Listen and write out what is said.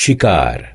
शिकार